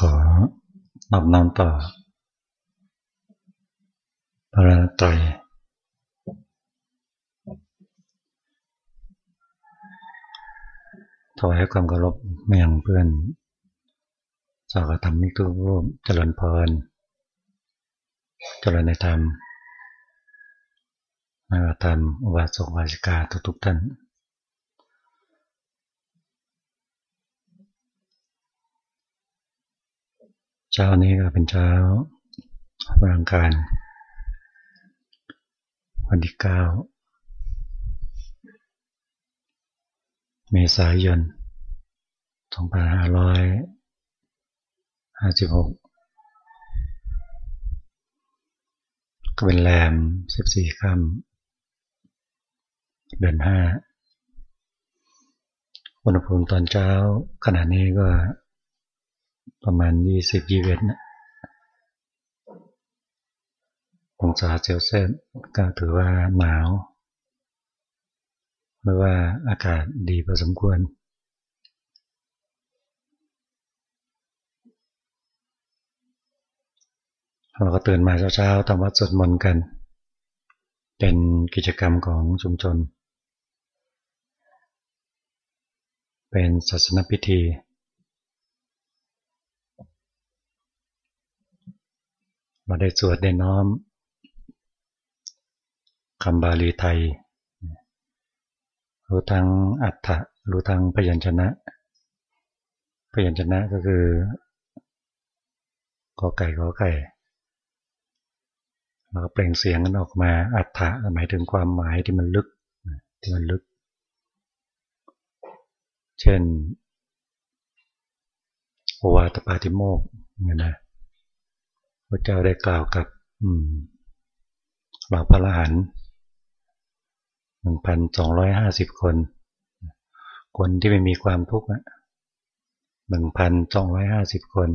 ขอนอบน้อมต่อพระตรยถวายความเคารพเมียงเพื่อนสากธรรมิทุกรูปเจริญเพรเจริญในธรรมนักธรรมอุบาสกวาสิกาทุกๆท่าน เช้านี้ก็เป็นเช้าวันอังคารวันที่เก้าเมษายน2556ก็เป็นแรม14ค่ำเดือน5อุณหภูมิตอนเช้าขณะนี้ก็ ประมาณยี่สิบยี่เวทนะองศาเซลเซียสก็ถือว่าหนาวหรือว่าอากาศดีพอสมควร เราก็ตื่นมาเช้าๆทำวัดสวดมนต์กัน เป็นกิจกรรมของชุมชน เป็นศาสนพิธี เราได้สวดได้น้อมคำบาลีไทย รู้ทั้งอัฏฐะรู้ทั้งพยัญชนะ พยัญชนะก็คือกอไก่กอไก่เราก็เปล่งเสียงกันออกมาอัฏฐะหมายถึงความหมายที่มันลึกที่มันลึก เช่นโอวาตปาติโมกเนี่ยนะ พระเจ้าได้กล่าวกับเหล่าพระอรหันหนึ่งพันสองร้อยห้าสิบคน คนที่ไม่มีความทุกข์หนึ่งพันสองร้อยห้าสิบคน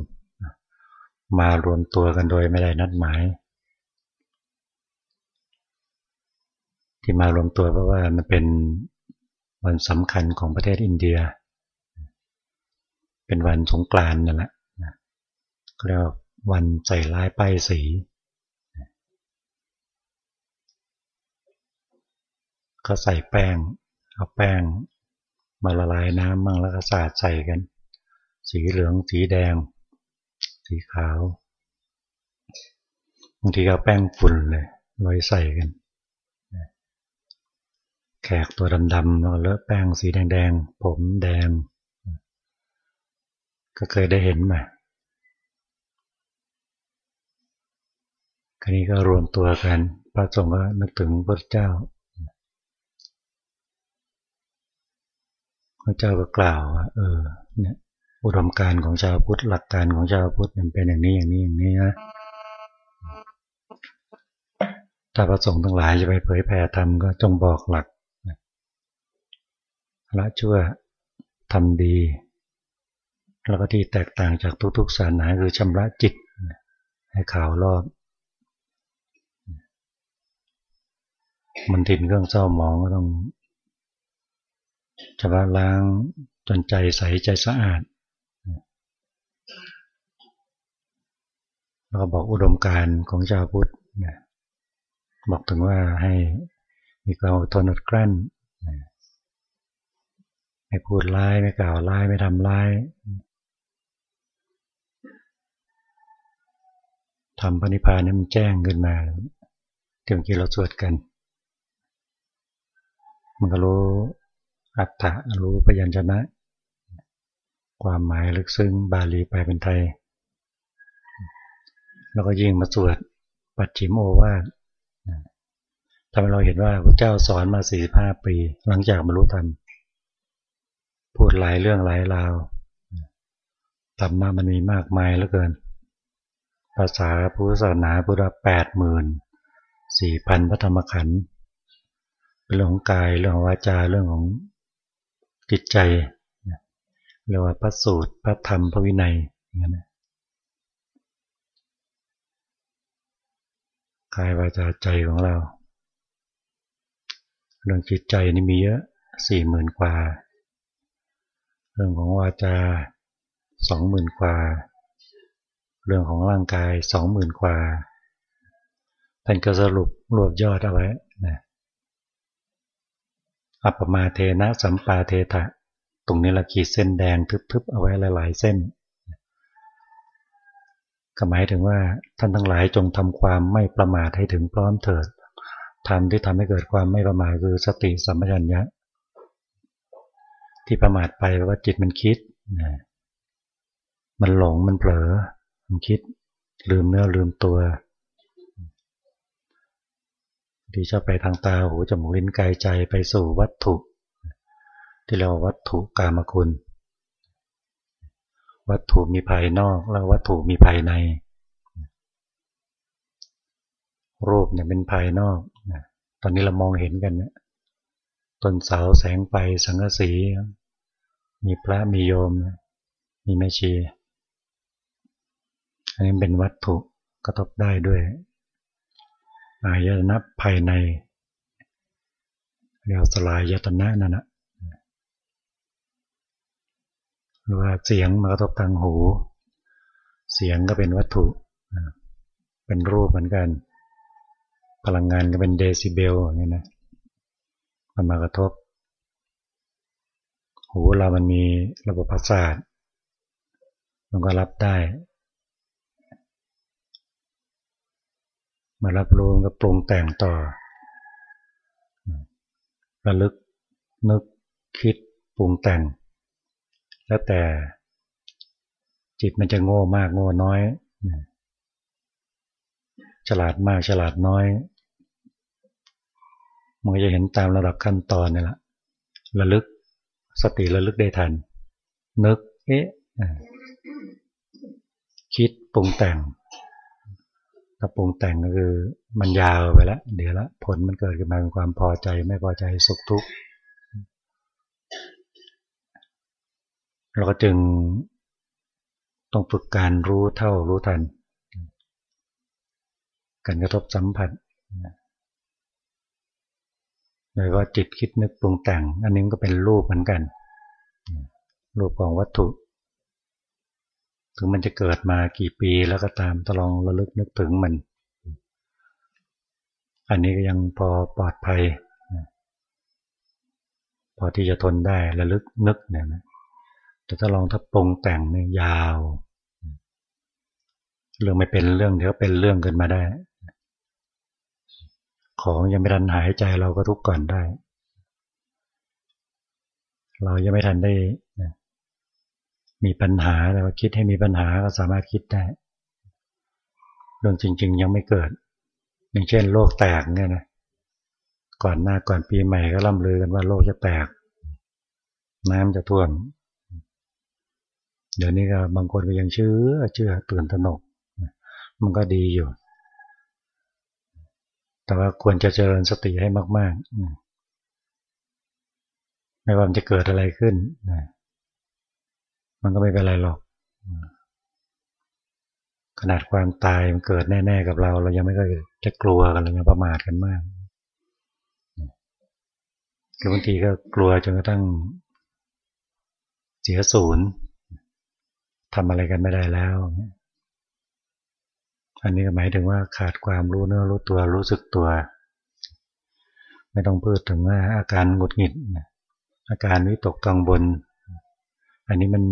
มารวมตัวกันโดยไม่ได้นัดหมาย ที่มารวมตัวเพราะว่ามันเป็นวันสำคัญของประเทศอินเดีย เป็นวันสงกรานต์นั่นแหละเรียกวั วันใส่ลายป้ายสี ก็ใส่แป้ง เอาแป้ง มาละลายน้ำมั่งแล้วก็สาดใส่กัน สีเหลืองสีแดง สีขาวบางทีก็แป้งฝุ่นเลยลอยใส่กัน แขกตัวดำๆแล้วเลอะแป้งสีแดงๆผมแดง ก็เคยได้เห็นมา ครนี้ก็รวมตัวกัน พระสงฆ์ก็นึกถึงพระเจ้า พระเจ้าก็กล่าวว่า เออ เนี่ยอุดมการของชาวพุทธหลักการของชาวพุทธมันเป็นอย่างนี้อย่างนี้อย่างนี้นะถ้าพระสงฆ์ทั้งหลายจะไปเผยแผ่ธรรมก็จงบอกหลักละชั่วทำดี แล้วก็ที่แตกต่างจากทุกๆศาสนาคือชำระจิตให้ขาวรอบ มันทินเครื่องเศร้าหมองก็ต้องชำระล้างจนใจใสใจสะอาดแล้วก็บอกอุดมการของชาวพุทธบอกถึงว่าให้มีความอดทนอดกลั้นไม่พูดร้ายไม่กล่าวร้ายไม่ทำร้ายทำปณิพานนี่มันแจ้งขึ้นมาที่เมื่อกี้เราสวดกัน มันก็รู้อัตถะรู้พยัญชนะ ความหมายลึกซึ้งบาลีแปลเป็นไทย แล้วก็ยิ่งมาสวดปัจฉิมโอวาททำให้เราเห็นว่าพระเจ้าสอนมาสี่ห้าปี หลังจากบรรลุธรรม พูดหลายเรื่องหลายราวธรรมะมันมีมากมายเหลือเกิน ภาษาพุทธศาสนาพุทธแปดหมื่นสี่พันพระธรรมขันธ์ เรื่องของกายเรื่องของวาจาเรื่องของจิตใจเรียกว่าพระสูตรพระธรรมพระวินัยอย่างนั้นกายวาจาใจของเรา เรื่องจิตใจนี่มีเยอะสี่หมื่นกว่า เรื่องของวาจาสองหมื่นกว่า เรื่องของร่างกายสองหมื่นกว่าท่านก็สรุปรวบยอดเอาไว้ อัปมาเทนะสัมปาเทถะตรงนี้ละขีดเส้นแดงทึบๆเอาไว้หลายๆเส้นก็หมายถึงว่าท่านทั้งหลายจงทำความไม่ประมาทให้ถึงพร้อมเถิดทำที่ทำให้เกิดความไม่ประมาทคือสติสัมปชัญญะ ที่ประมาทไปว่าจิตมันคิดมันหลงมันเผลอมันคิด ลืมเนื้อลืมตัว ที่จะไปทางตาหูจมูกลิ้นกายใจไปสู่วัตถุ ที่เราวัตถุกามคุณ วัตถุมีภายนอกแล้ววัตถุมีภายใน รูปเนี่ยเป็นภายนอกตอนนี้เรามองเห็นกันเนี่ยต้นเสาแสงไฟสังกะสี มีพระมีโยม มีแม่ชี อันนี้เป็นวัตถุกระทบได้ด้วย อายตนะภายในเรียกสลายยตนะนั่นนะหรือว่าเสียงมากระทบทางหู เสียงก็เป็นวัตถุ เป็นรูปเหมือนกัน พลังงานก็เป็นเดซิเบลอย่างนี้นะมันมากระทบ หูเรามันมีระบบประสาทมันก็รับได้ มารับรู้ก็ปรุงแต่งต่อระลึกนึกคิดปรุงแต่ง แล้วแต่จิตมันจะโง่มากโง่น้อย ฉลาดมากฉลาดน้อยมันจะเห็นตามระดับขั้นตอนนี่แหละระลึกสติระลึกได้ทัน นึก เอ๊ะคิดปรุงแต่ง ถ้าปรุงแต่งก็คือมันยาวไปแล้วเดี๋ยวละผลมันเกิดขึ้นมาเป็นความพอใจไม่พอใจสุขทุกข์เราก็จึงต้องฝึกการรู้เท่ารู้ทัน การกระทบสัมผัสโดยว่าจิตคิดนึกปรุงแต่ง อันนี้ก็เป็นรูปเหมือนกัน รูปของวัตถุ ถึงมันจะเกิดมากี่ปีแล้วก็ตามตลองระลึกนึกถึงมัน อันนี้ก็ยังพอปลอดภัย พอที่จะทนได้ระลึกนึกเนี่ยนะแต่ถ้าลองถ้าปรงแต่งเนี่ยยาว เรื่องไม่เป็นเรื่องเดี๋ยวเป็นเรื่องเกินมาได้ ของยังไม่ทันหายใจเราก็ทุกข์ก่อนได้ เรายังไม่ทันได้ มีปัญหาแต่ว่าคิดให้มีปัญหาก็สามารถคิดได้เรื่องจริง ๆ ยังไม่เกิด อย่างเช่น โลกแตกเนี่ยนะก่อนหน้าก่อนปีใหม่ก็ล่ำลือกันว่าโลกจะแตก น้ำจะท่วมเดี๋ยวนี้ก็บางคนก็ยังเชื่อเชื่อตื่นตระหนก มันก็ดีอยู่ แต่ว่าควรจะเจริญสติให้มากๆไม่ว่ามันจะเกิดอะไรขึ้นนะ มันก็ไม่เป็นไรหรอก ขนาดความตายมันเกิดแน่ ๆ กับเรา เรายังไม่ก็จะกลัวกันเลยยังประมาทกันมากคือบางทีก็กลัวจนกระทั่งเสียศูนย์ทำอะไรกันไม่ได้แล้ว อันนี้ก็หมายถึงว่าขาดความรู้เนื้อรู้ตัวรู้สึกตัว ไม่ต้องพูดถึงว่าอาการหงุดหงิด อาการวิตกกังวล อันนี้มัน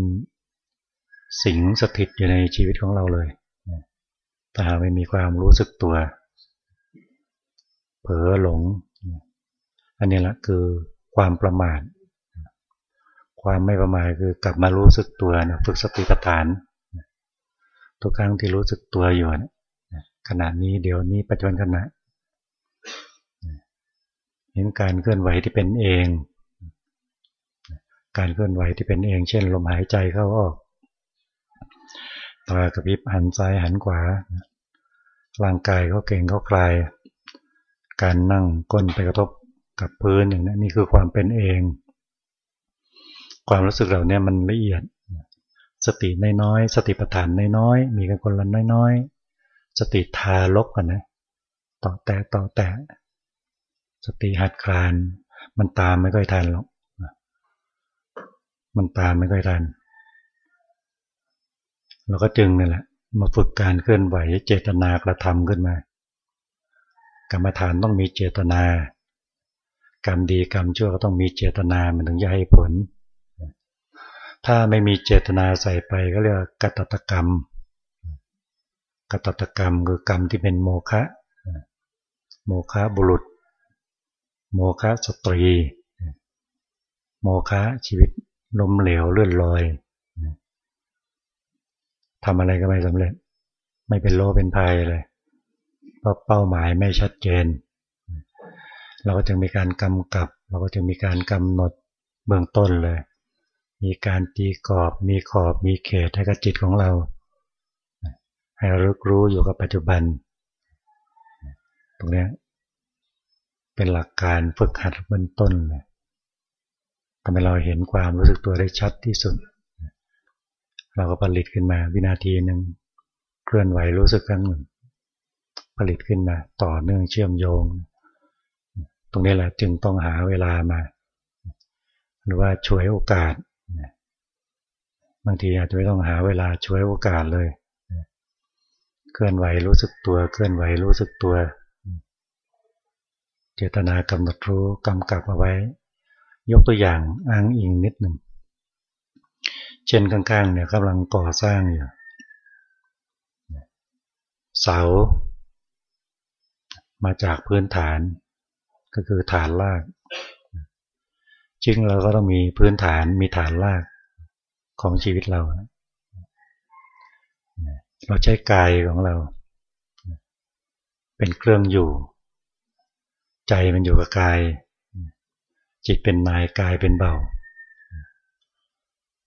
สิงสถิตอยู่ในชีวิตของเราเลยถ้าหาไม่มีความรู้สึกตัว เผลอหลง อันนี้แหละคือความประมาท ความไม่ประมาทคือกลับมารู้สึกตัวนะฝึกสติปัฏฐาน ทุกครั้งที่รู้สึกตัวอยู่ขณะนี้เดี๋ยวนี้ปัจจุบันขณะเห็นการเคลื่อนไหวที่เป็นเอง การเคลื่อนไหวที่เป็นเองเช่น ลมหายใจเข้าออก ตากระพริบหันซ้ายหันขวา ร่างกายเขาเก่งเขาคลาย การนั่งก้นไปกระทบกับพื้นอย่างนี้นี่คือความเป็นเอง ความรู้สึกเหล่านี้มันละเอียด สติน้อยๆสติปัฏฐานน้อยๆมีกันคนละน้อยๆ สติทาลกกันนะต่อแต่ต่อแต่ สติหัดคลาน มันตามไม่ค่อยทันหรอก มันตามไม่ค่อยทันเราก็จึงนี่แหละ มาฝึกการเคลื่อนไหวเจตนากระทำขึ้นมา กรรมฐานต้องมีเจตนา กรรมดีกรรมชั่วก็ต้องมีเจตนามันถึงจะให้ผล ถ้าไม่มีเจตนาใส่ไปก็เรียกกัตตกรรมกัตตกรรมคือกรรมที่เป็นโมฆะโมฆะบุรุษ โมฆะสตรี โมฆะชีวิต ล้มเหลวเลื่อนลอยทำอะไรก็ไม่สำเร็จ ไม่เป็นโลเป็นภัยเลยเพราะเป้าหมายไม่ชัดเจน เราก็จึงมีการกำกับ เราก็จึงมีการกำหนดเบื้องต้นเลย มีการตีกรอบ มีขอบ มีเขตให้กับจิตของเรา ให้รู้รู้อยู่กับปัจจุบัน ตรงนี้เป็นหลักการฝึกหัดเบื้องต้นเลย ทำให้เราเห็นความรู้สึกตัวได้ชัดที่สุด เราก็ผลิตขึ้นมาวินาทีหนึ่งเคลื่อนไหวรู้สึกครั้งหนึ่ง ผลิตขึ้นมาต่อเนื่องเชื่อมโยง ตรงนี้แหละจึงต้องหาเวลามา หรือว่าช่วยโอกาส บางทีอาจจะไม่ต้องหาเวลาช่วยโอกาสเลย เคลื่อนไหวรู้สึกตัว เคลื่อนไหวรู้สึกตัว เจตนากำหนดรู้กำกับเอาไว้ ยกตัวอย่างอ้างอิงนิดหนึ่ง เช่นข้างๆเนี่ยกำลังก่อสร้างอยู่เสา มาจากพื้นฐาน ก็คือฐานรากจริงเราก็ต้องมีพื้นฐานมีฐานรากของชีวิตเรา เราใช้กายของเรา เป็นเครื่องอยู่ ใจมันอยู่กับกาย จิตเป็นนายกายเป็นเบา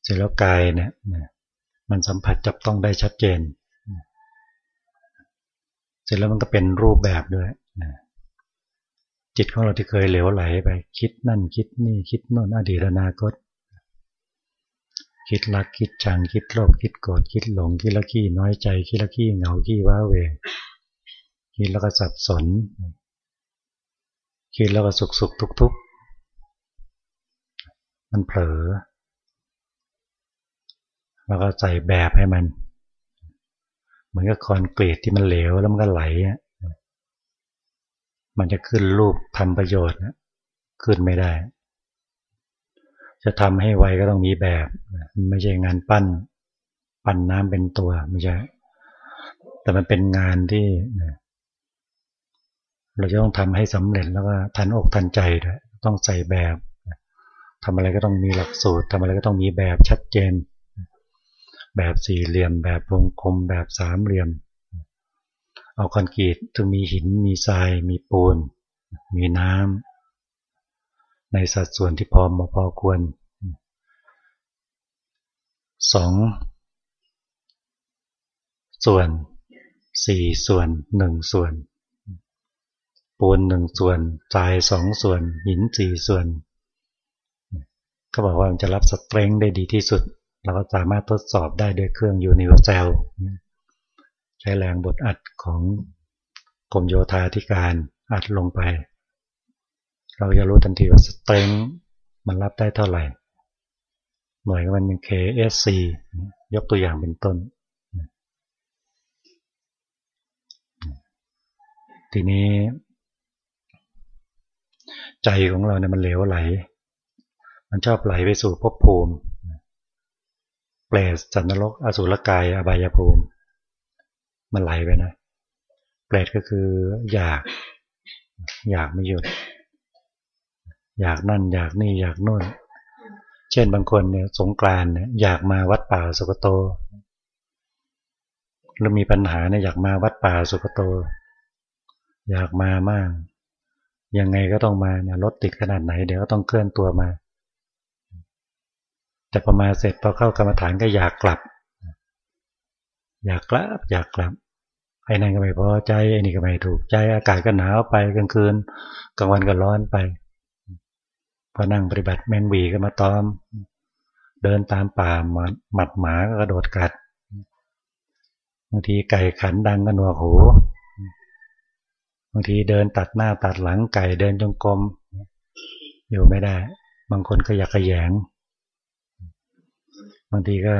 เสร็จแล้วกายเนี่ยมันสัมผัสจับต้องได้ชัดเจน เสร็จแล้วมันก็เป็นรูปแบบด้วยจิตของเราที่เคยเหลวไหลไป คิดนั่นคิดนี่คิดโน่นอดีตอนาคต คิดรักคิดชังคิดโลภคิดโกรธคิดหลงคิดละขี้น้อยใจ คิดละขี้เหงาขี้ว้าเวคิดแล้วก็สับสนคิดแล้วก็สุขสุขทุกทุก มันเผลอ แล้วก็ใส่แบบให้มัน เหมือนกับคอนกรีตที่มันเหลวแล้วมันก็ไหล มันจะขึ้นรูปทำประโยชน์ขึ้นไม่ได้ จะทำให้ไวก็ต้องมีแบบ ไม่ใช่งานปั้น ปั้นน้ำเป็นตัวไม่ใช่แต่มันเป็นงานที่เราจะต้องทำให้สำเร็จแล้วก็ทันอกทันใจด้วยต้องใส่แบบ ทำอะไรก็ต้องมีหลักสูตรทำอะไรก็ต้องมีแบบชัดเจน แบบสี่เหลี่ยม แบบวงกลมแบบสามเหลี่ยม เอาคอนกรีตถึงมีหินมีทราย มีปูน มีน้ำในสัดส่วนที่พอมาพอควรสองส่วนสี่ส่วนหนึ่งส่วน ปูนหนึ่งส่วนทรายสองส่วน หินสี่ส่วน ก็บอกว่ามันจะรับสเตรงได้ดีที่สุด เราก็สามารถทดสอบได้ด้วยเครื่องยูนิเวอร์แซลใช้แรงบดอัดของกรมโยธาธิการอัดลงไป เราจะรู้ทันทีว่าสเตรนมันรับได้เท่าไหร่ หน่วยมันเป็น KSC ยกตัวอย่างเป็นต้น ทีนี้ ใจของเราเนี่ยมันเหลวไหล มันชอบไหลไปสู่ภพภูมิเปรตสันนรกอสุรกาย อบายภูมิ มันไหลไปนะเปรตก็คืออยาก อยากไม่หยุด อยากนั่น อยากนี่อยากนู่น เช่นบางคนเนี่ยสงกรานเนี่ยอยากมาวัดป่าสุกโตหรือมีปัญหาเนี่ยอยากมาวัดป่าสุกโต อยากมามาก ยังไงก็ต้องมาเนี่ยรถติดขนาดไหน เดี๋ยวก็ต้องเคลื่อนตัวมา แต่พอมาเสร็จพอเข้ากรรมฐานก็อยากกลับ อยากกลับ อยากกลับไอ้นั่นก็ไม่พอใจไอ้นี่ก็ไม่ถูกใจอากาศก็หนาวไปกลางคืนกลางวันก็ร้อนไป พอนั่งปฏิบัติแมงวีก็มาตอม เดินตามป่าหมัดหมาก็กระโดดกัดบางทีไก่ขันดังก็หนวกหูบางทีเดินตัดหน้าตัดหลังไก่เดินจงกรมอยู่ไม่ได้ บางคนก็อยากขยง บางทีก็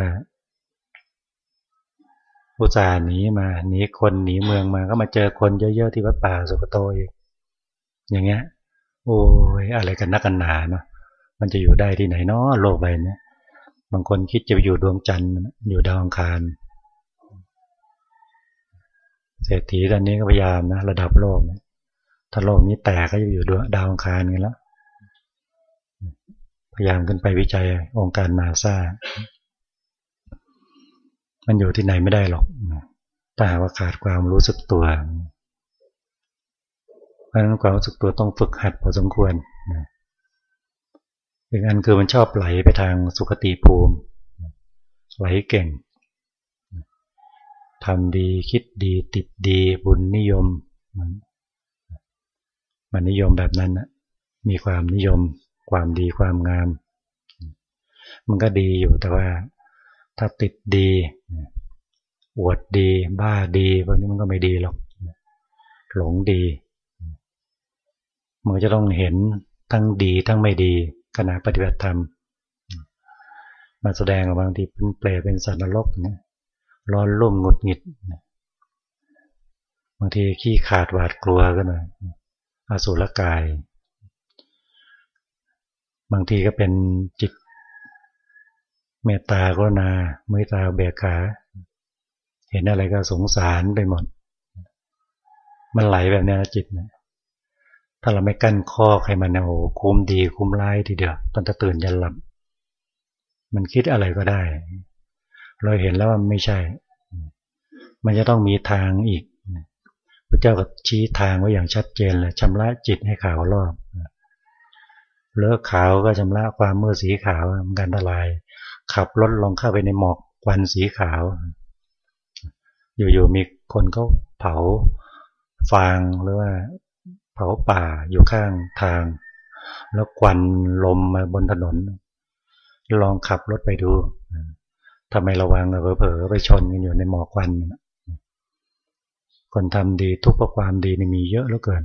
อุตส่าห์หนีมาหนีคนหนีเมืองมาก็มาเจอคนเยอะๆที่วัดป่าสุกโตอีกอย่างเงี้ย โอ้ยอะไรกันนักกันหนาเนาะมันจะอยู่ได้ที่ไหนเนาะโลกใบนี้บางคนคิดจะไปอยู่ดวงจันทร์อยู่ดาวอังคารเศรษฐีตอนนี้ก็พยายามนะระดับโลกนะถ้าโลกนี้แตกก็จะอยู่ดาวอังคารกันแล้วพยายามขึ้นไปวิจัยองค์การนาซา มันอยู่ที่ไหนไม่ได้หรอกถ้าหากว่าขาดความรู้สึกตัวเพราะฉะนั้นความรู้สึกตัวต้องฝึกหัดพอสมควรอีกอันคือมันชอบไหลไปทางสุขติภูมิ ไหลเก่งทำดีคิดดีติดดีบุญนิยมมันนิยมแบบนั้นนะมีความนิยม ความดีความงาม มันก็ดีอยู่แต่ว่า ถ้าติดดี อวดดี บ้าดีพวกนี้มันก็ไม่ดีหรอกหลงดี มันจะต้องเห็นทั้งดีทั้งไม่ดีขณะปฏิบัติธรรมมาแสดงบางทีเป็นเปลเป็นสัตว์นรกนะร้อนรุ่มงุดหงิดบางทีขี้ขาดหวาดกลัวก็หน่อยอสุรกาย บางทีก็เป็นจิต เมตตากรุณาเมตตาเบียขา เห็นอะไรก็สงสารไปหมด มันไหลแบบนี้นะจิตนะถ้าเราไม่กั้นข้อใครมันโอ้คุ้มดีคุ้มร้ายทีเดียวตอนจะตื่นยันหลับ มันคิดอะไรก็ได้ เราเห็นแล้วว่าไม่ใช่ มันจะต้องมีทางอีกพระเจ้าก็ชี้ทางไว้อย่างชัดเจนเลยชำระจิตให้ขาวรอบเลิกขาวก็ชำระความมืดสีขาวมันกันละลาย ขับรถลงเข้าไปในหมอกควันสีขาว อยู่ๆมีคนเขาเผาฟางหรือว่าเผาป่าอยู่ข้างทาง แล้วควันลมมาบนถนน ลองขับรถไปดูทำไมระวังเผลอๆไปชนกันอยู่ในหมอกควันคนทำดีทุกประความดีนี่มีเยอะเหลือเกิน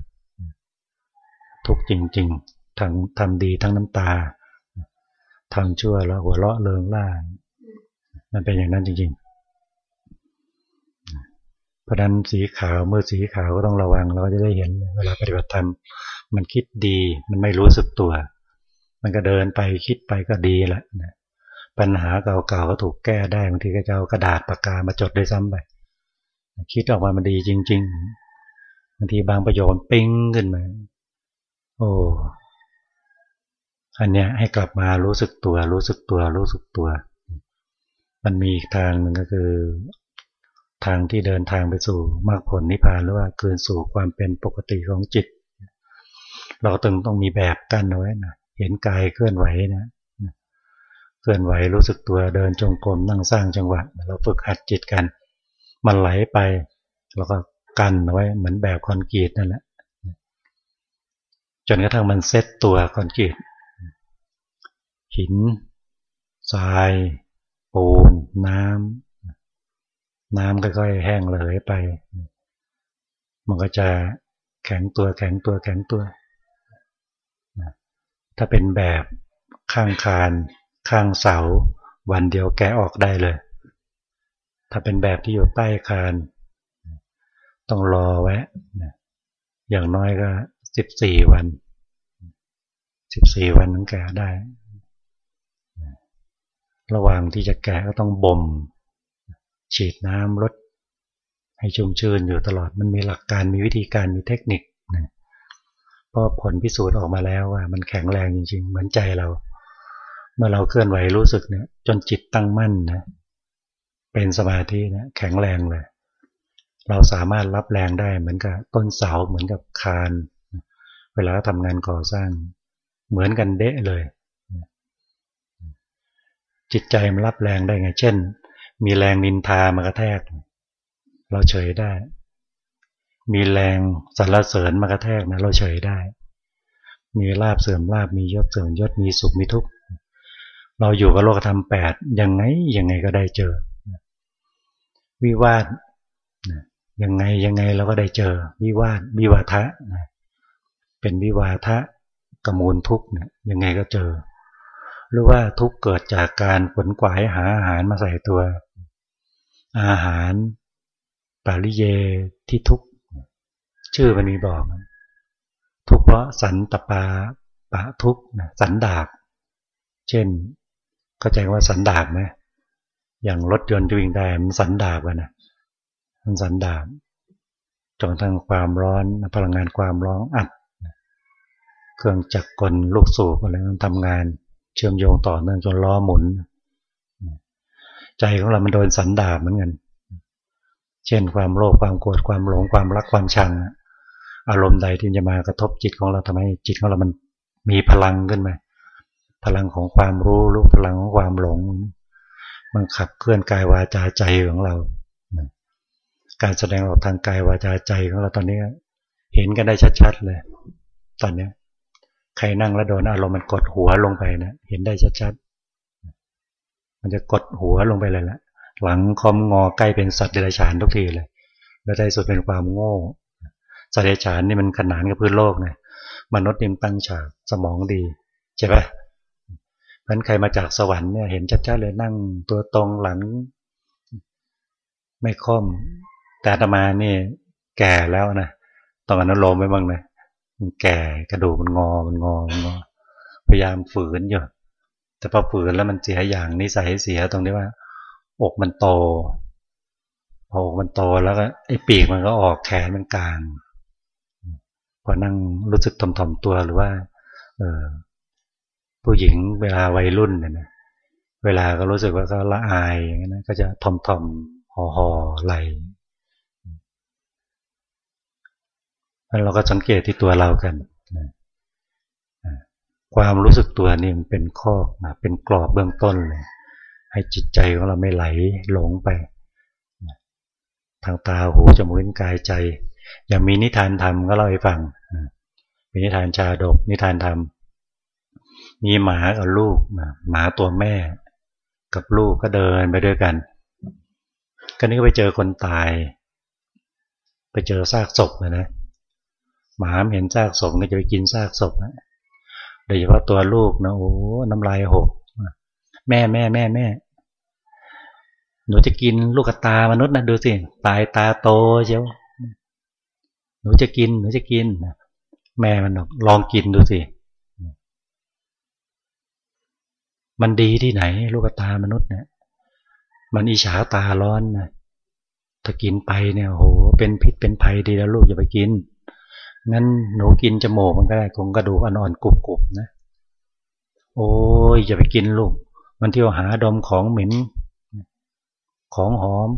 ทุกจริง ๆทั้งทำดีทั้งน้ำตา ทำชั่วแล้วหัวเราะเลิงล่ามันเป็นอย่างนั้นจริงๆ เพราะนั้นสีขาวเมื่อสีขาวก็ต้องระวังเราก็จะได้เห็นเวลาปฏิบัติธรรมมันคิดดีมันไม่รู้สึกตัว มันก็เดินไปคิดไปก็ดีแหละปัญหาเก่าๆก็ถูกแก้ได้บางทีก็จะเอากระดาษปากกามาจดด้วยซ้ำไปคิดออกมามันดีจริง ๆบางทีบางประโยชน์ปิ้งขึ้นมา โอ้ อันเนี้ยให้กลับมารู้สึกตัว รู้สึกตัว รู้สึกตัว มันมีอีกทางหนึ่งก็คือ ทางที่เดินทางไปสู่มรรคผลนิพพานหรือว่าคืนสู่ความเป็นปกติของจิต เราตึงต้องมีแบบกั้นเอาไว้นะเห็นกายเคลื่อนไหวนะเคลื่อนไหวรู้สึกตัวเดินจงกรมนั่งสร้างจังหวะเราฝึกหัดจิตกัน มันไหลไปแล้วก็กันเอาไว้เหมือนแบบคอนกรีตนั่นแหละจนกระทั่งมันเซตตัวคอนกรีต หินทรายปูนน้ำน้ำค่อยๆแห้งเลยไป มันก็จะแข็งตัวแข็งตัวแข็งตัว ถ้าเป็นแบบข้างคานข้างเสา วันเดียวแกะออกได้เลย ถ้าเป็นแบบที่อยู่ใต้คานต้องรอไว้อย่างน้อยก็สิบสี่วันสิบสี่วันถึงแกได้ ระหว่างที่จะแกะก็ต้องบ่ม ฉีดน้ำลดให้ชุ่มชื้นอยู่ตลอดมันมีหลักการมีวิธีการมีเทคนิคนะเพราะผลพิสูจน์ออกมาแล้วว่า มันแข็งแรงจริงๆ เหมือนใจเรา เมื่อเราเคลื่อนไหวรู้สึกเนี่ย จนจิตตั้งมั่นนะเป็นสมาธินะแข็งแรงเลย เราสามารถรับแรงได้เหมือนกับต้นเสาเหมือนกับคาน เวลาทำงานก่อสร้าง เหมือนกันเดะเลย จิตใจมันรับแรงได้ไง เช่น มีแรงนินทามากระแทก เราเฉยได้ มีแรงสรรเสริญมากระแทกนะเราเฉยได้ มีลาบเสื่อมลาบมียศเสื่อมยศมีสุขมีทุกข์เราอยู่กับโลกธรรมแปดยังไงยังไงก็ได้เจอ วิวาทยังไงยังไงเราก็ได้เจอ วิวาทวิวาทะเป็นวิวาทะกมูลทุกข์ยังไงก็เจอ หรือว่าทุกเกิดจากการขนกวายหาอาหารมาใส่ตัว อาหารปาลิเยที่ทุกชื่อมันมีบอก ทุกเพราะสันตปาปะทุกสันดาบเช่น เข้าใจว่าสันดาบไหมอย่างรถยนต์วิ่งได้มันสันดาบนะมันสันดาบจนทั้งความร้อนพลังงานความร้อนอัด เครื่องจักรกลลูกสูบอะไรมันทำงาน เชื่อมโยงต่อเนื่องจนล้อหมุน ใจของเรามันโดนสันดาบเหมือนกัน เช่นความโลภความโกรธความหลงความรักความชัง อารมณ์ใดที่จะมากระทบจิตของเราทำให้จิตของเรามันมีพลังขึ้นมา พลังของความรู้รู้พลังของความหลง มันขับเคลื่อนกายวาจาใจของเรา การแสดงออกทางกายวาจาใจของเราตอนนี้ เห็นกันได้ชัดๆเลย ตอนนี้ ใครนั่งแล้วโดนอารมณ์มันกดหัวลงไปนะเห็นได้ชัดๆมันจะกดหัวลงไปเลยแหละหลังคอมงอใกล้เป็นสัตว์เดรัจฉานทุกทีเลย แล้วได้สุดเป็นความโง่สัตว์เดรัจฉานนี่มันขนานกับพื้นโลกไงมนุษย์นิ่มตั้งฉากสมองดีใช่ปะเพราะใครมาจากสวรรค์เนี่ยเห็นชัดๆเลยนั่งตัวตรงหลัง ไม่ค่อมแต่ตมานี่แก่แล้วนะต้องอนุโลมไว้บ้างนะ มันแก่กระดูกมันงอมันงอมันงอ พยายามฝืนอยู่แต่พอฝืนแล้วมันเสียอย่างนิสัยเสียตรงที่ว่า อกมันโตพออกมันโตแล้วก็ไอ้ปีกมันก็ออกแขนมันกลางพอนั่งรู้สึกถ่อมๆตัวหรือว่า เออผู้หญิงเวลาวัยรุ่นเนี่ยนะเวลาก็รู้สึกว่าก็ละอายอย่างนี้นก็จะทอมทอมห่อห่อไหล แล้วเราก็สังเกตที่ตัวเรากันนะความรู้สึกตัวนี่มันเป็นข้อนะเป็นกรอบเบื้องต้นเลย ให้จิตใจของเราไม่ไหลหลงไปทางตาหูจมูกลิ้นกายใจ อย่างมีนิทานธรรมก็เล่าให้ฟังมีนิทานชาดก นิทานธรรม มีหมากับลูกหมาตัวแม่ กับลูกก็เดินไปด้วยกันก็นี่ก็ไปเจอคนตาย ไปเจอซากศพนะนะ หมาเห็นซากศพก็จะไปกินซากศพนะโดยเฉพาะตัวลูกนะโอ้น้ำลายหกแม่แม่แม่แม่หนูจะกินลูกตามนุษย์นะดูสิตายตาโตเชียวหนูจะกินหนูจะกินแม่มันลองกินดูสิมันดีที่ไหน ลูกตามนุษย์เนี่ยมันอิจฉาตาร้อนนะถ้ากินไปเนี่ยโหเป็นพิษเป็นภัยดีแล้วลูกอย่าไปกิน งั้นหนูกินจมูกมันก็ได้คงกระดูกอ่อนๆกรุบๆนะ โอ้ยอย่าไปกินลูก มันเที่ยวหาดมของเหม็น ของหอม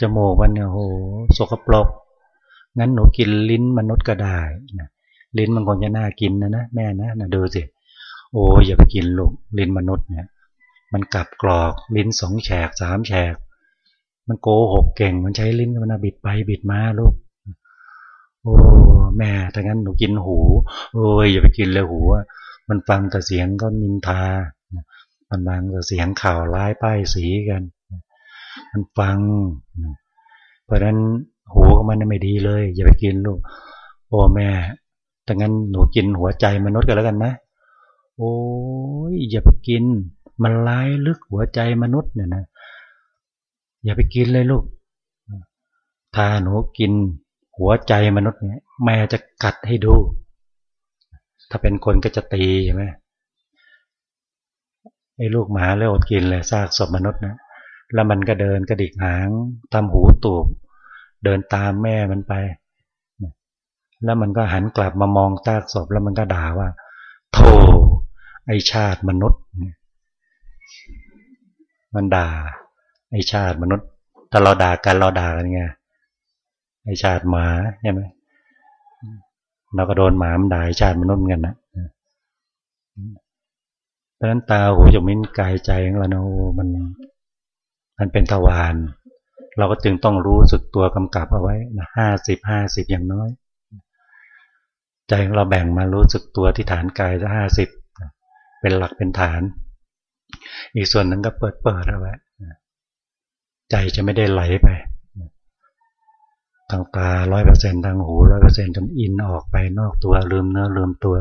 จมูกมันเนี่ยโหสกปรก งั้นหนูกินลิ้นมนุษย์ก็ได้นะลิ้นมันคงจะน่ากินนะนะแม่นะนะดูสิ โอ้อย่าไปกินลูกลิ้นมนุษย์เนี่ย มันกลับกรอกลิ้นสองแฉกสามแฉก มันโกหกเก่งมันใช้ลิ้นมันบิดไปบิดมาลูก โอ้แม่ถ้างั้นหนูกินหู โอ้ยอย่าไปกินเลยหูมันฟังแต่เสียงก็นินทา มันฟังแต่เสียงข่าวร้ายป้ายสีกัน มันฟัง เพราะนั้นหูของมันไม่ดีเลย อย่าไปกินลูก โอ้แม่ถ้างั้นหนูกินหัวใจมนุษย์กันแล้วกันนะ โอ้ยอย่าไปกิน มันร้ายลึกหัวใจมนุษย์เนี่ยนะ อย่าไปกินเลยลูก ถ้าหนูกิน หัวใจมนุษย์เนี่ยแม่จะกัดให้ดู ถ้าเป็นคนก็จะตีใช่ไหมไอ้ลูกหมาเลยอดกินเลยซากศพมนุษย์นะแล้วมันก็เดินกระดิกหางทำหูตูบเดินตามแม่มันไป แล้วมันก็หันกลับมามองซากศพแล้วมันก็ด่าว่าโธ่ไอชาติมนุษย์ มันด่าไอชาติมนุษย์ถ้าเราด่ากันเราด่ากันไง ไอชาติหมาใช่ไหมเราก็โดนหมามันด่าชาติมนุษย์กันนะเพราะนั้นตาหูจมูกกายใจของเราเนามันมันเป็นทวารเราก็จึงต้องรู้สึกตัวกำกับเอาไว้นะห้าสิบห้าสิบอย่างน้อย ใจของเราแบ่งมารู้สึกตัวที่ฐานกายจะห้าสิบเป็นหลักเป็นฐาน อีกส่วนนึงก็เปิดเปิดเอาไว้ใจจะไม่ได้ไหลไป ทางตาร้อยเปอร์เซ็นทางหูร้อยเปอร์เซ็นจนอินออกไปนอกตัวลืมเนื้อลืมตัว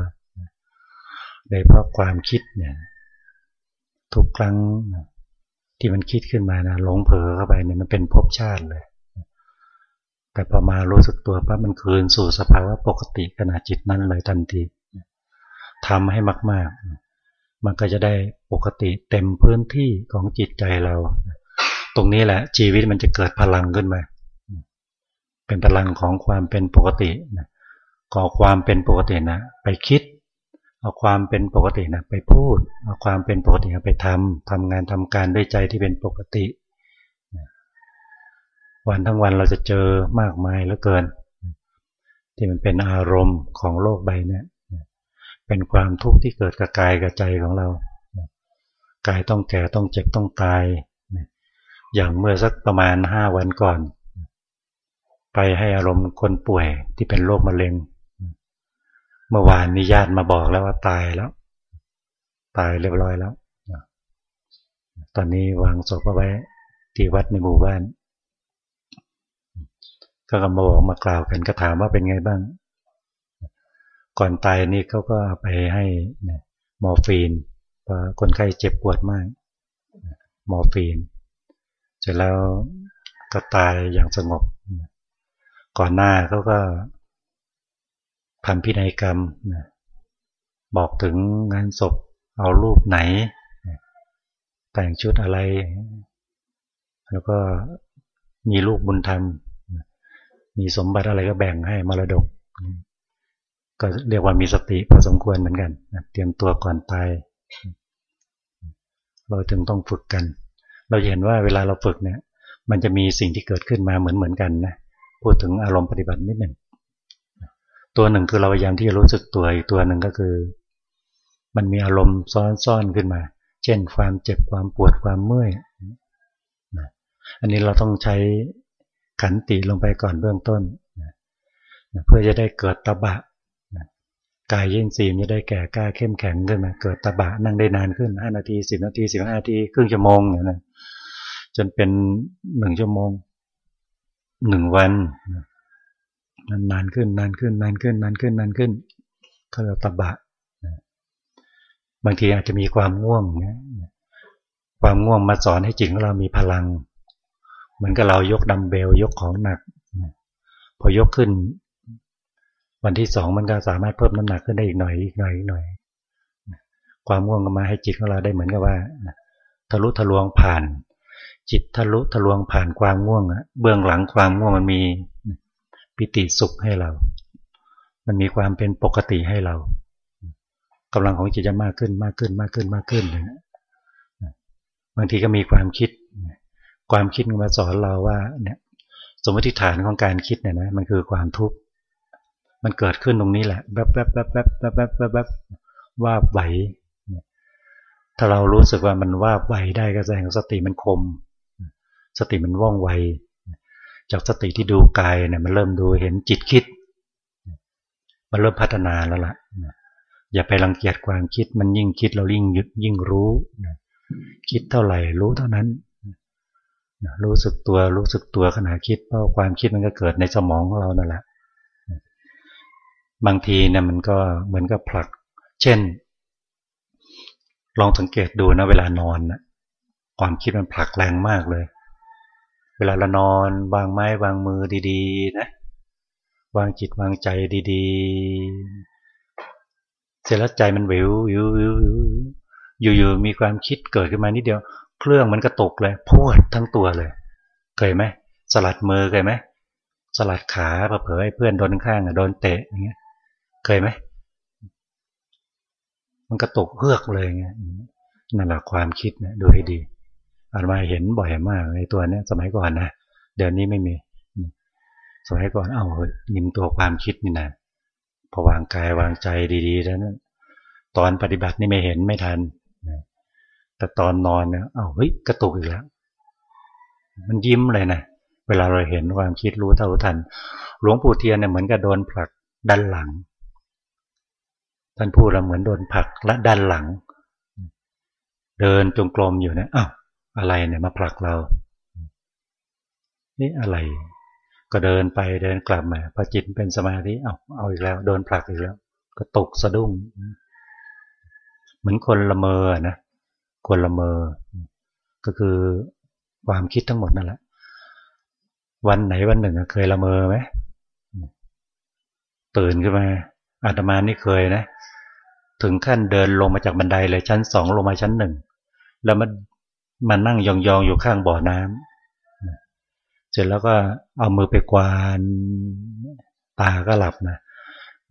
โดยเพราะความคิดเนี่ยทุกครั้งที่มันคิดขึ้นมานะหลงเผลอเข้าไปเนี่ยมันเป็นภพชาติเลย แต่พอมารู้สึกตัวปั๊บมันคืนสู่สภาวะปกติขณะจิตนั้นเลยทันทีทำให้มาก ๆ มันก็จะได้ปกติเต็มพื้นที่ของจิตใจเรา ตรงนี้แหละชีวิตมันจะเกิดพลังขึ้นมา เป็นพลังของความเป็นปกตินะก่อความเป็นปกตินะ ไปคิด เอาความเป็นปกตินะไปพูด เอาความเป็นปกติไปทำทำงานทำการด้วยใจที่เป็นปกติ วันทั้งวันเราจะเจอมากมายเหลือเกิน ที่มันเป็นอารมณ์ของโลกใบนี้เป็นความทุกข์ที่เกิดกับกายกับใจของเรากายต้องแก่ต้องเจ็บต้องตายอย่างเมื่อสักประมาณห้าวันก่อน ไปให้อารมณ์คนป่วยที่เป็นโรคมะเร็ง เมื่อวานนิญาติมาบอกแล้วว่าตายแล้ว ตายเรียบร้อยแล้ว ตอนนี้วางศพเอาไว้ที่วัดในหมู่บ้าน ก็กำมาบอกมากล่าวกันก็ถามว่าเป็นไงบ้าง ก่อนตายนี่เขาก็ไปให้มอร์ฟีนพราะคนไข้เจ็บปวดมาก มอร์ฟีน เสร็จแล้วก็ตายอย่างสงบ ก่อนหน้าเขาก็ทำพินัยกรรมบอกถึงงานศพเอารูปไหน แต่งชุดอะไร แล้วก็มีลูกบุญธรรม มีสมบัติอะไรก็แบ่งให้มรดก ก็เรียกว่ามีสติพอสมควรเหมือนกัน เตรียมตัวก่อนตาย เราถึงต้องฝึกกัน เราเห็นว่าเวลาเราฝึกเนี่ย มันจะมีสิ่งที่เกิดขึ้นมาเหมือนเหมือนกันนะ พูดถึงอารมณ์ปฏิบัตินิดหนึ่งตัวหนึ่งคือเราพยายามที่จะรู้สึกตัวอีกตัวหนึ่งก็คือ มันมีอารมณ์ซ้อนๆขึ้นมา เช่น ความเจ็บความปวดความเมื่อยอันนี้เราต้องใช้ขันติลงไปก่อนเบื้องต้นเพื่อจะได้เกิดตบะกายยิ่งสีมจะได้แก่กล้าเข้มแข็งขึ้นมาเกิดตะบะนั่งได้นานขึ้นห้านาทีสิบนาทีสิบห้านาทีครึ่งชั่วโมงเนี่ยนะจนเป็นหนึ่งชั่วโมง หนึ่งวันนานนานขึ้นนานขึ้นนานขึ้นนานขึ้นนานขึ้นเขาเรียกตบะบางทีอาจจะมีความง่วงนะความง่วงมาสอนให้จิตของเรามีพลัง เหมือนกับเรายกดัมเบลยกของหนัก พอยกขึ้น วันที่สองมันก็สามารถเพิ่มน้ำหนักขึ้นได้อีกหน่อยอีกหน่อยอีกหน่อย ความง่วงก็มาให้จิตของเราได้เหมือนกับว่าทะลุทะลวงผ่าน จิตทะลุทะลวงผ่านความง่วงอะเบื้องหลังความง่วงมันมีปิติสุขให้เรา มันมีความเป็นปกติให้เรากำลังของจิตจะมากขึ้นมากขึ้นมากขึ้นมากขึ้นเลยบางทีก็มีความคิด ความคิดมาสอนเราว่า เนี่ย สมมติฐานของการคิดเนี่ยนะมันคือความทุกข์มันเกิดขึ้นตรงนี้แหละแวบแวบแวบแวบแวบแวบแวบแวบว่าไหวถ้าเรารู้สึกว่ามันว่าไหวได้ก็แสดงสติมันคม สติมันว่องไว จากสติที่ดูกายเนี่ยมันเริ่มดูเห็นจิตคิด มันเริ่มพัฒนาแล้วล่ะ อย่าไปรังเกียจความคิดมันยิ่งคิดเรายิ่งยึดยิ่งรู้ คิดเท่าไหร่รู้เท่านั้น รู้สึกตัวรู้สึกตัวขณะคิดเพราะความคิดมันก็เกิดในสมองของเรานั่นแหละ บางทีเนี่ยมันก็เหมือนกับผลัก เช่น ลองสังเกตดูนะเวลานอนนะความคิดมันผลักแรงมากเลย เวลาเรานอนวางไม้วางมือดีๆ นะ วางจิตวางใจดีๆ เสร็จแล้วใจมันวิววิววิวอยู่ๆมีความคิดเกิดขึ้นมานิดเดียว เครื่องมันก็ตกเลยพูดทั้งตัวเลยเคยไหมสลัดมือเคยไหมสลัดขาเผลอให้เพื่อนโดนข้างโดนเตะอย่างเงี้ยเคยไหมมันกระตกเฮือกเลยไงนั่นแหละความคิดนะดูให้ดี อาตมาเห็นบ่อยมากในตัวเนี้ยสมัยก่อนนะเดี๋ยวนี้ไม่มี สมัยก่อนเอาเฮ้ยนิมตัวความคิดนี่นะพอวางกายวางใจดีๆแล้วนะตอนปฏิบัตินี่ไม่เห็นไม่ทันแต่ตอนนอนเนี่ยเอาเฮ้ยกระตุกอีกแล้วมันยิ้มเลยนะเวลาเราเห็นความคิดรู้เท่าทัน หลวงปู่เทียนเนี่ยเหมือนกับโดนผลักด้านหลังท่านพูดเราเหมือนโดนผลักและด้านหลัง เดินจงกรมอยู่นะอ้าว อะไรเนี่ยมาผลักเรา นี่อะไร ก็เดินไปเดินกลับมาพอจิตเป็นสมาธิเอาเอาอีกแล้ว โดนผลักอีกแล้ว ก็ตกสะดุ้ง เหมือนคนละเมอนะ คนละเมอ ก็คือความคิดทั้งหมดนั่นแหละ วันไหนวันหนึ่งเคยละเมอไหมตื่นขึ้นมาอาตมานี่เคยนะ ถึงขั้นเดินลงมาจากบันไดเลยชั้นสองลงมาชั้นหนึ่งแล้วมัน มันนั่งยองๆอยู่ข้างบ่อน้ำเสร็จแล้วก็เอามือไปกวานตาก็หลับนะ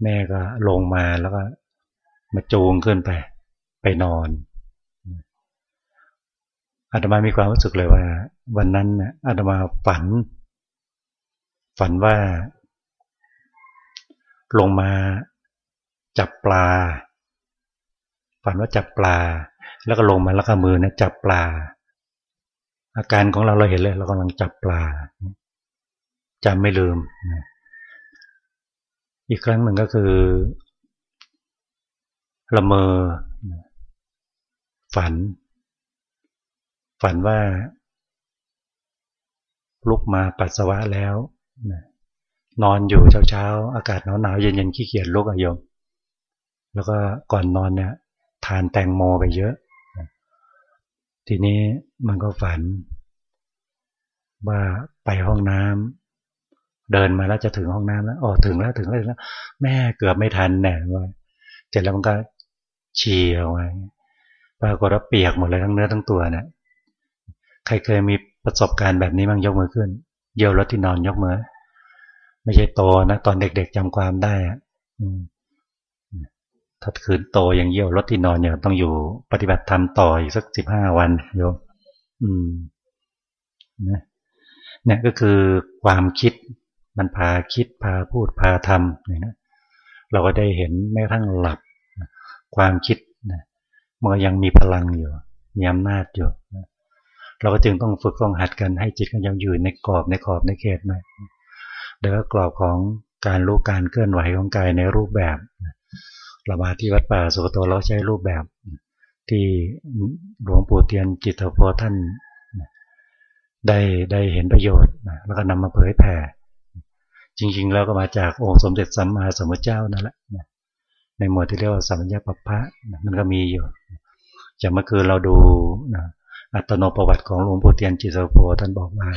แม่ก็ลงมาแล้วก็มาจูงขึ้นไป ไปนอนอาตมามีความรู้สึกเลยว่า วันนั้นอาตมาฝัน ฝันว่า ลงมาจับปลา ฝันว่าจับปลา แล้วก็ลงมาแล้วก็มือนะจับปลา อาการของเราเราเห็นเลยเรากำลังจับปลาจำไม่ลืมอีกครั้งหนึ่งก็คือละเมอ ฝัน ฝันว่า ลุกมาปัสสาวะแล้วนอนอยู่เช้าๆ อากาศหนาวๆเย็นๆขี้เกียจลุกอะโยม แล้วก็ก่อนนอนเนี่ย ทานแตงโมไปเยอะ ทีนี้มันก็ฝัน ว่าไปห้องน้ำเดินมาแล้วจะถึงห้องน้ำแล้วอ๋อถึงแล้วถึงแล้ว แม่เกือบไม่ทันแน่ว่าเสร็จแล้วมันก็ฉี่ออกมาปรากฏว่าเปียกหมดเลยทั้งเนื้อทั้งตัวเนะี่ยใครเคยมีประสบการณ์แบบนี้บ้างยกมือขึ้น เยี่ยวรถที่นอนยกมือ ไม่ใช่โตนะ ตอนเด็กๆจำความได้อะ ถ้าคืนโตยังเยี่ยวรถที่นอนอย่างต้องอยู่ปฏิบัติธรรมต่ออีกสักสิบห้าวันโยมอืมนะเนี่ยก็คือความคิดมันพาคิดพาพูดพาทำเนี่ยนะเราก็ได้เห็นแม้ทั้งหลับ ความคิดนะมันยังมีพลังอยู่มีอำนาจอยู่นะเราก็จึงต้องฝึกต้องหัดกันให้จิตก็ยังอยู่ในกรอบในขอบในเขตนะโดยกรอบของการรู้การเคลื่อนไหวของกายในรูปแบบ เรามาที่วัดป่าสุกโตเราใช้รูปแบบ ที่หลวงปู่เทียนจิตโพท่านได้ได้เห็นประโยชน์ แล้วก็นำมาเผยแผ่ จริงๆ แล้วก็มาจากองค์สมเด็จสัมมาสัมพุทธเจ้านั่นแหละในหมวดที่เรียกว่าสัมปัญาปภะมันก็มีอยู่จากเมื่อคืนเราดูอัตโนประวัติของหลวงปู่เทียนจิตโพท่านบอกว่า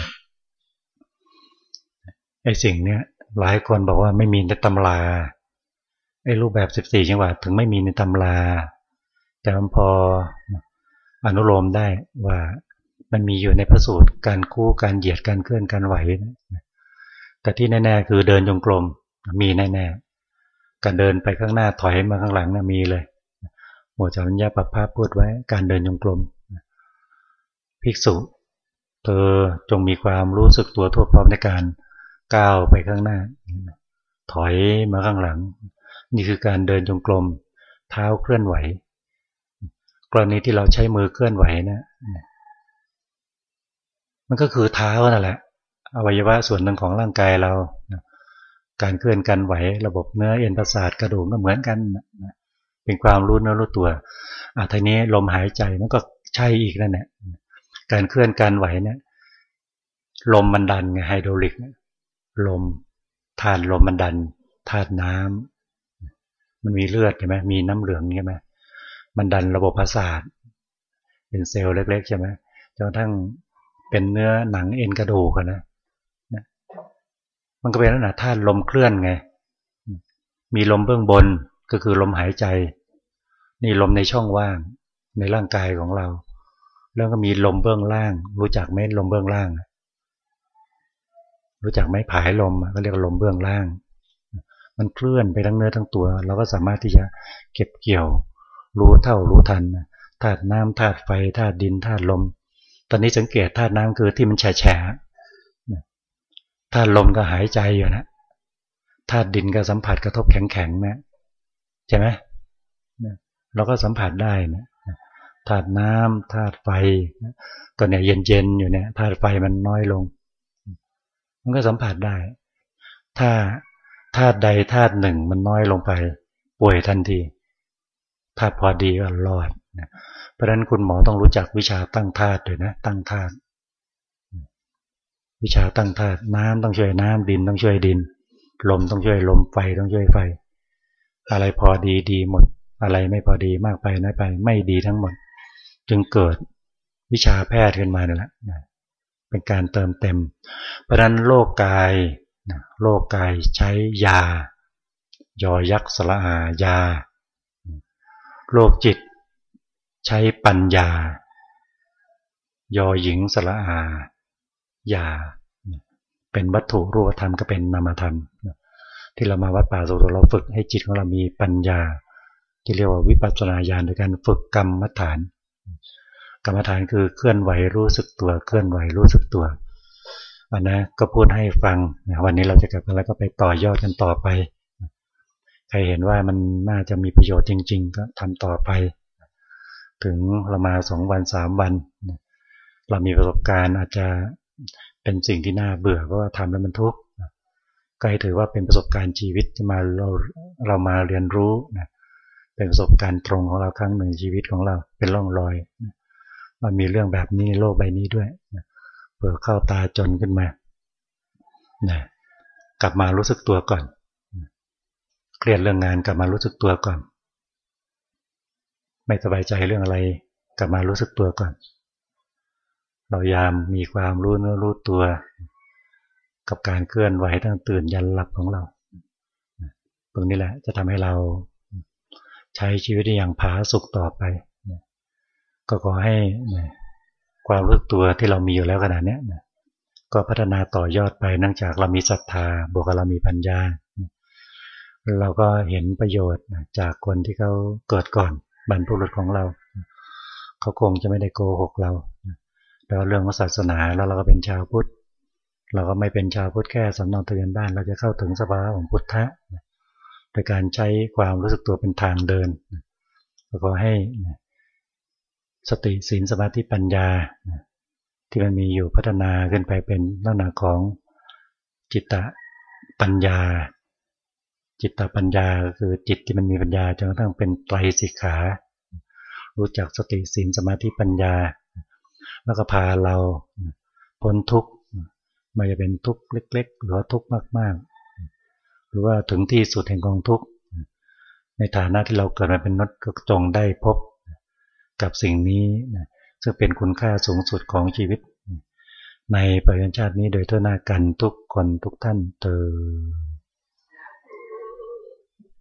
ไอ้สิ่งเนี้ยหลายคนบอกว่าไม่มีในตำรา ไอ้รูปแบบ14จังหวะถึงไม่มีในตำรา แต่มันพออนุโลมได้ว่ามันมีอยู่ในพระสูตรการคู่การเหยียดการเคลื่อนการไหว แต่ที่แน่ๆคือเดินจงกรมมีแน่ๆการเดินไปข้างหน้าถอยมาข้างหลังนะมีเลยหมวดจารัญญาปภาพพูดไว้การเดินจงกรมภิกษุ เธอจงมีความรู้สึกตัวทั่วพร้อมในการก้าวไปข้างหน้า ถอยมาข้างหลัง นี่คือการเดินจงกรมเท้าเคลื่อนไหว กรณีที่เราใช้มือเคลื่อนไหวนะมันก็คือเท้านั่นแหละอวัยวะส่วนหนึ่งของร่างกายเรา การเคลื่อนกันไหว ระบบเนื้อเอ็นประสาทกระดูกก็เหมือนกันเป็นความรู้เนื้อรู้ตัวอะทีนี้ลมหายใจมันก็ใช่อีกนั่นแหละการเคลื่อนการไหวเนี่ยลมมันดันไงไฮโดรลิกลมธาตุลมมันดันธาตุน้ำ มันมีเลือดใช่ไหมมีน้ำเหลืองใช่ไหมมันดันระบบประสาทเป็นเซลล์เล็กๆใช่ไหมจนกระทั่งเป็นเนื้อหนังเอ็นกระดูกนะนะมันก็เป็นลักษณะธาตุลมเคลื่อนไง มีลมเบื้องบนก็คือลมหายใจ นี่ลมในช่องว่างในร่างกายของเรา แล้วก็มีลมเบื้องล่าง รู้จักไหมลมเบื้องล่าง รู้จักไหมผายลมก็เรียกลมเบื้องล่าง มันเคลื่อนไปทั้งเนื้อทั้งตัว เราก็สามารถที่จะเก็บเกี่ยว รู้เท่ารู้ทันธาตุน้ำธาตุไฟธาตุดินธาตุลม ตอนนี้สังเกตธาตุน้ำคือที่มันแฉะแฉะธาตุลมก็หายใจอยู่นะธาตุดินก็สัมผัสกระทบแข็งแข็งนะใช่ไหมเราก็สัมผัสได้นะธาตุน้ำธาตุไฟตอนนี้เย็นเย็นอยู่เนี่ยธาตุไฟมันน้อยลง มันก็สัมผัสได้ ถ้า ธาตุใดธาตุหนึ่งมันน้อยลงไป ป่วยทันทีธาพอดีก็รอดเพราะฉะนั้นคุณหมอต้องรู้จักวิชาตั้งธาตุด้วยนะ ตั้งธาตุวิชาตั้งธาตุน้ำต้องช่วยน้ำดินต้องช่วยดิน ลมต้องช่วยลมไฟต้องช่วยไฟ อะไรพอดีดีหมด อะไรไม่พอดีมากไปน้อยไป ไม่ดีทั้งหมด จึงเกิดวิชาแพทย์ขึ้นมาเนี่ยแหละเป็นการเติมเต็ม เพราะนั้นโลกกาย โลกกายใช้ยา ยอยักษ์สละอายาโลกจิต ใช้ปัญญา ยอหญิงสละอา ยา เป็นวัตถุรูปธรรมก็เป็นนามธรรม ที่เรามาวัดป่าสุโตเราฝึกให้จิตของเรามีปัญญา ที่เรียกว่าวิปัสสนาญาณโดยการฝึกกรรมฐาน กรรมฐานคือเคลื่อนไหวรู้สึกตัว เคลื่อนไหวรู้สึกตัว อันนะก็พูดให้ฟังวันนี้เราจะกลับมาแล้วก็ไปต่อยอดกันต่อไป ใครเห็นว่ามันน่าจะมีประโยชน์จริง ๆ ก็ทำต่อไป ถึงเรามาสองวันสามวัน เรามีประสบการณ์อาจจะเป็นสิ่งที่น่าเบื่อเพราะว่าทำแล้วมันทุกข์ก็ให้ถือว่าเป็นประสบการณ์ชีวิตที่มาเราเรามาเรียนรู้นะเป็นประสบการณ์ตรงของเราครั้งหนึ่งชีวิตของเราเป็นร่องรอย มันมีเรื่องแบบนี้โลกใบนี้ด้วย เผื่อเข้าตาจนขึ้นมานะกลับมารู้สึกตัวก่อน เครียดเรื่องงานกลับมารู้สึกตัวก่อน ไม่สบายใจเรื่องอะไร กลับมารู้สึกตัวก่อน เรายามมีความรู้เนื้อรู้ตัว กับการเคลื่อนไหวตั้งตื่นยันหลับของเรา ตรงนี้แหละจะทำให้เราใช้ชีวิตอย่างผาสุกต่อไป ก็ขอให้ ความรู้ตัวที่เรามีอยู่แล้วขนาดนี้ก็พัฒนาต่อยอดไปเนื่องจากเรามีศรัทธาบวกเรามีปัญญา เราก็เห็นประโยชน์จากคนที่เขาเกิดก่อนบรรพบุรุษของเรา เขาคงจะไม่ได้โกหกเราแล้วเรื่องของศาสนาแล้วเราก็เป็นชาวพุทธ เราก็ไม่เป็นชาวพุทธแค่สำนองเตือนบ้าน เราจะเข้าถึงสภาวะของพุทธะโดยการใช้ความรู้สึกตัวเป็นทางเดินแล้วก็ให้ สติศีลสมาธิปัญญา ที่มันมีอยู่พัฒนาขึ้นไปเป็นลักษณะของจิตตปัญญา จิตตปัญญาคือจิตที่มันมีปัญญาจนกระทั่งเป็นไตรสิกขา รู้จักสติศีลสมาธิปัญญา แล้วก็พาเราพ้นทุกข์ไม่จะเป็นทุกข์เล็ก ๆ หรือทุกข์มากๆ หรือว่าถึงที่สุดแห่งกองทุกข์ในฐานะที่เราเกิดมาเป็นนัก็จงได้พบ กับสิ่งนี้นะซึ่งเป็นคุณค่าสูงสุดของชีวิต ในปัจจุบันชาตินี้โดยทั่วหน้ากันทุกคนทุกท่านเตอ